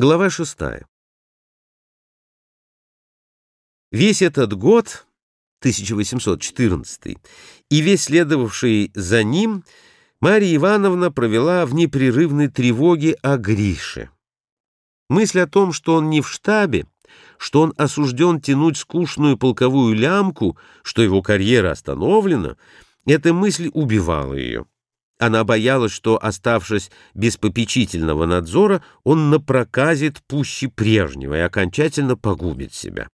Глава шестая. Весь этот год, 1814, и весь следовавший за ним, Марья Ивановна провела в непрерывной тревоге о Грише. Мысль о том, что он не в штабе, что он осужден тянуть скучную полковую лямку, что его карьера остановлена, эта мысль убивала ее. Она боялась, что, оставшись без попечительного надзора, он напроказит пуще прежнего и окончательно погубит себя.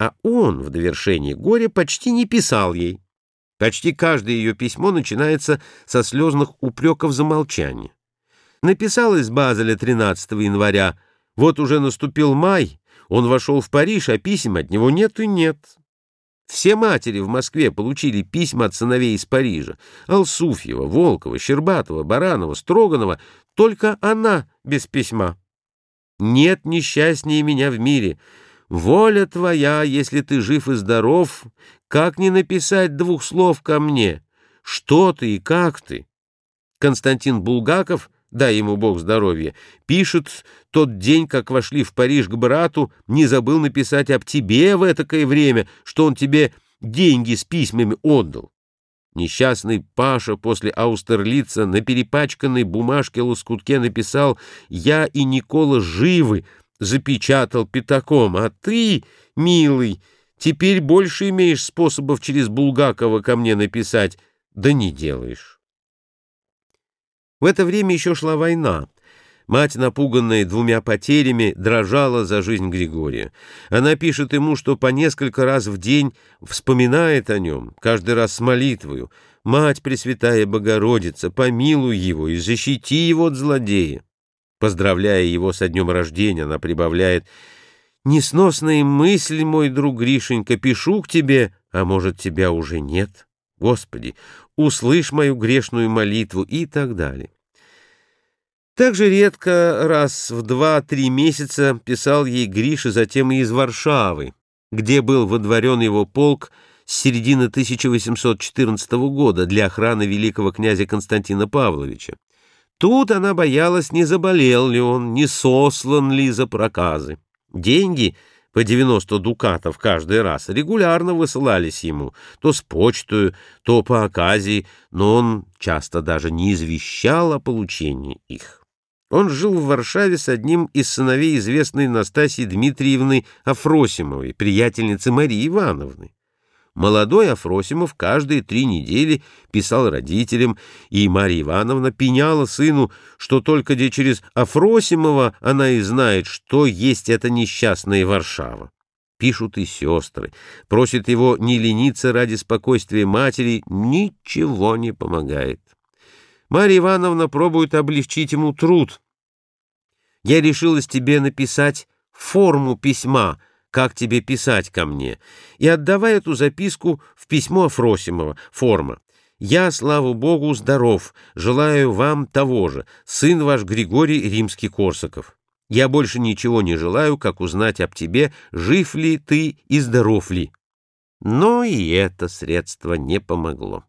А он, в довершении горя, почти не писал ей. Почти каждое ее письмо начинается со слезных упреков за молчание. Написал из Базеля 13 января, вот уже наступил май, он вошел в Париж, а писем от него нет и нет. Все матери в Москве получили письма от сыновей из Парижа. Алсуфьева, Волкова, Щербатова, Баранова, Строганова. Только она без письма. Нет несчастнее меня в мире. Воля твоя, если ты жив и здоров, как не написать двух слов ко мне? Что ты и как ты? Константин Булгаков — дай ему Бог здоровья, пишет тот день, как вошли в Париж к брату, не забыл написать об тебе в этакое время, что он тебе деньги с письмами отдал. Несчастный Паша после Аустерлица на перепачканной бумажке лоскутке написал «Я и Никола живы», запечатал пятаком, а ты, милый, теперь больше имеешь способов через Булгакова ко мне написать, да не делаешь. В это время еще шла война. Мать, напуганная двумя потерями, дрожала за жизнь Григория. Она пишет ему, что по несколько раз в день вспоминает о нем, каждый раз с молитвою. «Мать Пресвятая Богородица, помилуй его и защити его от злодея». Поздравляя его со днем рождения, она прибавляет «Несносная мысль, мой друг Гришенька, пишу к тебе, а может, тебя уже нет». Господи, услышь мою грешную молитву и так далее. Также редко, раз в два-три месяца, писал ей Гриша затем и из Варшавы, где был водворен его полк с середины 1814 года для охраны великого князя Константина Павловича. Тут она боялась, не заболел ли он, не сослан ли за проказы. Деньги — по 90 дукатов каждый раз регулярно высылались ему, то с почтою, то по оказии, но он часто даже не извещал о получении их. Он жил в Варшаве с одним из сыновей известной Настасьи Дмитриевны Афросимовой, приятельницы Марии Ивановны. Молодой Афросимов каждые три недели писал родителям, и Марья Ивановна пеняла сыну, что только где через Афросимова она и знает, что есть эта несчастная Варшава. Пишут и сестры, просят его не лениться ради спокойствия матери, ничего не помогает. Марья Ивановна пробует облегчить ему труд. «Я решилась тебе написать форму письма», как тебе писать ко мне, и отдавай эту записку в письмо Афросимова, форма. Я, слава Богу, здоров, желаю вам того же, сын ваш Григорий Римский-Корсаков. Я больше ничего не желаю, как узнать об тебе, жив ли ты и здоров ли. Но и это средство не помогло.